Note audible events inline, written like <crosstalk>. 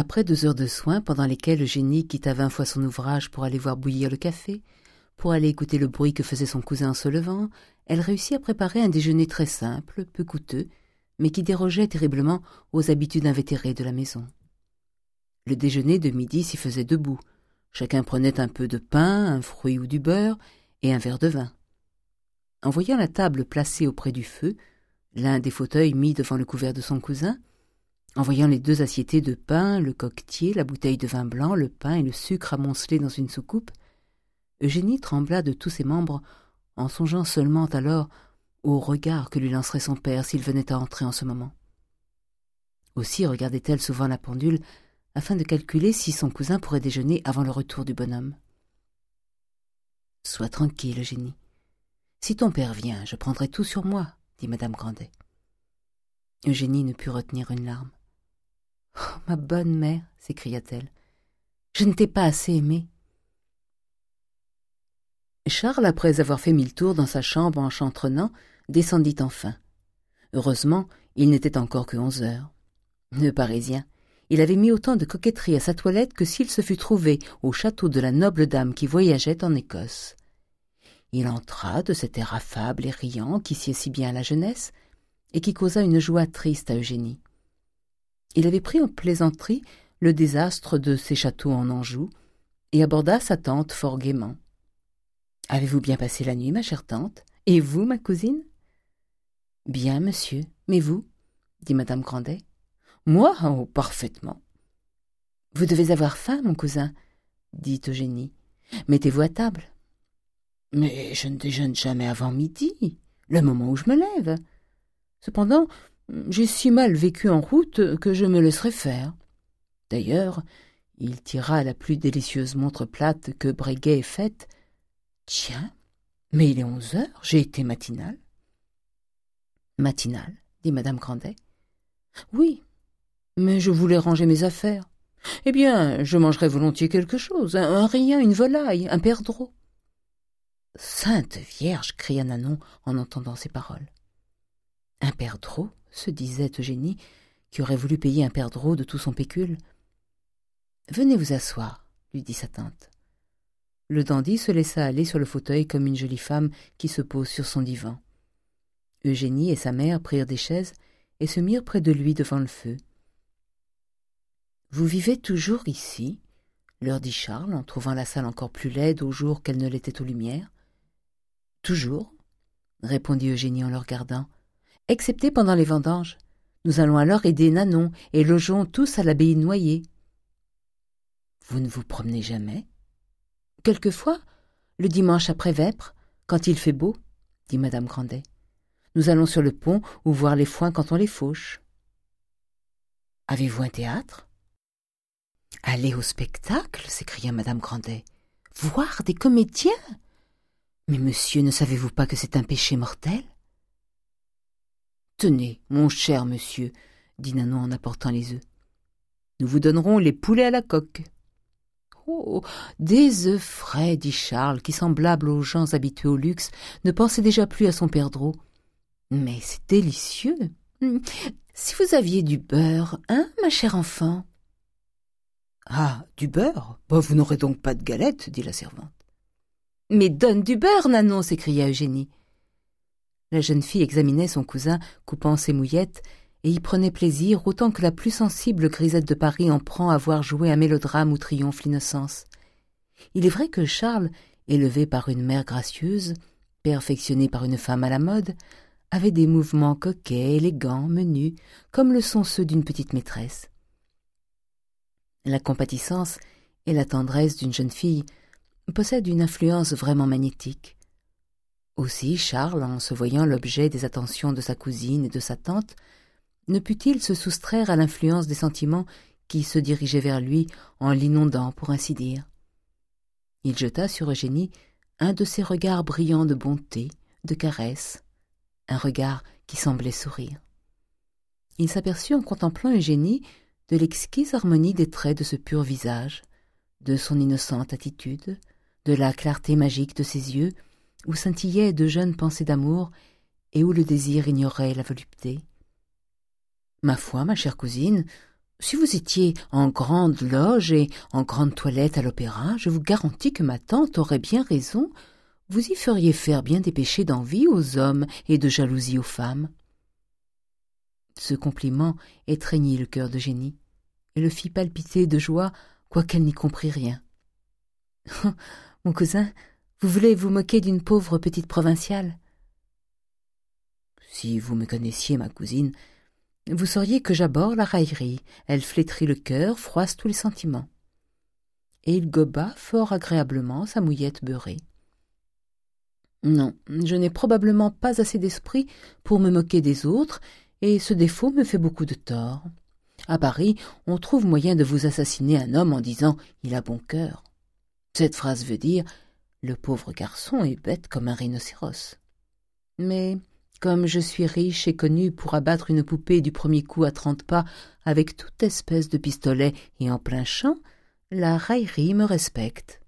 Après deux heures de soins, pendant lesquelles Eugénie quitta vingt fois son ouvrage pour aller voir bouillir le café, pour aller écouter le bruit que faisait son cousin en se levant, elle réussit à préparer un déjeuner très simple, peu coûteux, mais qui dérogeait terriblement aux habitudes invétérées de la maison. Le déjeuner de midi s'y faisait debout. Chacun prenait un peu de pain, un fruit ou du beurre, et un verre de vin. En voyant la table placée auprès du feu, l'un des fauteuils mis devant le couvert de son cousin, en voyant les deux assiettes de pain, le coquetier, la bouteille de vin blanc, le pain et le sucre amoncelés dans une soucoupe, Eugénie trembla de tous ses membres en songeant seulement alors au regard que lui lancerait son père s'il venait à entrer en ce moment. Aussi regardait-elle souvent la pendule afin de calculer si son cousin pourrait déjeuner avant le retour du bonhomme. « Sois tranquille, Eugénie. Si ton père vient, je prendrai tout sur moi, dit madame Grandet. Eugénie ne put retenir une larme. Ma bonne mère, s'écria-t-elle, je ne t'ai pas assez aimée. Charles, après avoir fait mille tours dans sa chambre en chantrenant, descendit enfin. Heureusement, il n'était encore que onze heures. Le Parisien, il avait mis autant de coquetterie à sa toilette que s'il se fût trouvé au château de la noble dame qui voyageait en Écosse. Il entra de cet air affable et riant qui sied si bien à la jeunesse, et qui causa une joie triste à Eugénie. Il avait pris en plaisanterie le désastre de ses châteaux en Anjou, et aborda sa tante fort gaiement. Avez-vous bien passé la nuit, ma chère tante? Et vous, ma cousine? Bien, monsieur. Mais vous? dit madame Grandet. Moi Oh, parfaitement. Vous devez avoir faim, mon cousin, dit Eugénie. Mettez-vous à table. Mais je ne déjeune jamais avant midi, le moment où je me lève. Cependant, j'ai si mal vécu en route que je me laisserai faire. D'ailleurs, il tira la plus délicieuse montre plate que Breguet ait faite. Tiens, mais il est onze heures, j'ai été matinale. Matinale, dit madame Grandet. Oui, mais je voulais ranger mes affaires. Eh bien, je mangerai volontiers quelque chose, un, rien, une volaille, un perdreau. Sainte Vierge cria Nanon en entendant ces paroles. Un perdreau se disait Eugénie, qui aurait voulu payer un perdreau de tout son pécule. Venez vous asseoir, lui dit sa tante. Le dandy se laissa aller sur le fauteuil comme une jolie femme qui se pose sur son divan. Eugénie et sa mère prirent des chaises et se mirent près de lui devant le feu. Vous vivez toujours ici? leur dit Charles en trouvant la salle encore plus laide au jour qu'elle ne l'était aux lumières. Toujours, répondit Eugénie en le regardant, excepté pendant les vendanges. Nous allons alors aider Nanon et logeons tous à l'abbaye noyée. Vous ne vous promenez jamais? Quelquefois, le dimanche après vêpres, quand il fait beau, dit madame Grandet. Nous allons sur le pont ou voir les foins quand on les fauche. Avez-vous un théâtre? Aller au spectacle s'écria madame Grandet. Voir des comédiens? Mais monsieur, ne savez-vous pas que c'est un péché mortel? Tenez, mon cher monsieur, dit Nanon en apportant les œufs. Nous vous donnerons les poulets à la coque. Oh, des œufs frais, dit Charles, qui, semblable aux gens habitués au luxe, ne pensait déjà plus à son perdreau. Mais c'est délicieux. Hum, si vous aviez du beurre, hein, ma chère enfant? Ah, du beurre? Bah, Vous n'aurez donc pas de galette, dit la servante. Mais donne du beurre, Nanon s'écria Eugénie. La jeune fille examinait son cousin coupant ses mouillettes et y prenait plaisir autant que la plus sensible grisette de Paris en prend à voir jouer un mélodrame où triomphe l'innocence. Il est vrai que Charles, élevé par une mère gracieuse, perfectionné par une femme à la mode, avait des mouvements coquets, élégants, menus, comme le sont ceux d'une petite maîtresse. La compatissance et la tendresse d'une jeune fille possède une influence vraiment magnétique. Aussi Charles, en se voyant l'objet des attentions de sa cousine et de sa tante, ne put-il se soustraire à l'influence des sentiments qui se dirigeaient vers lui en l'inondant, pour ainsi dire? Il jeta sur Eugénie un de ces regards brillants de bonté, de caresse, un regard qui semblait sourire. Il s'aperçut en contemplant Eugénie de l'exquise harmonie des traits de ce pur visage, de son innocente attitude, de la clarté magique de ses yeux, où scintillaient de jeunes pensées d'amour et où le désir ignorait la volupté. Ma foi, ma chère cousine, Si vous étiez en grande loge et en grande toilette à l'opéra, je vous garantis que ma tante aurait bien raison. Vous y feriez faire bien des péchés d'envie aux hommes et de jalousie aux femmes. Ce compliment étreignit le cœur de Génie et le fit palpiter de joie, quoiqu'elle n'y comprit rien. <laughs> Mon cousin, vous voulez vous moquer d'une pauvre petite provinciale? Si vous me connaissiez, ma cousine, vous sauriez que j'aborde la raillerie. Elle flétrit le cœur, froisse tous les sentiments. Et il goba fort agréablement sa mouillette beurrée. Non, je n'ai probablement pas assez d'esprit pour me moquer des autres, et ce défaut me fait beaucoup de tort. À Paris, on trouve moyen de vous assassiner un homme en disant « il a bon cœur ». Cette phrase veut dire « le pauvre garçon est bête comme un rhinocéros ». Mais comme je suis riche et connu pour abattre une poupée du premier coup à trente pas avec toute espèce de pistolet et en plein champ, la raillerie me respecte.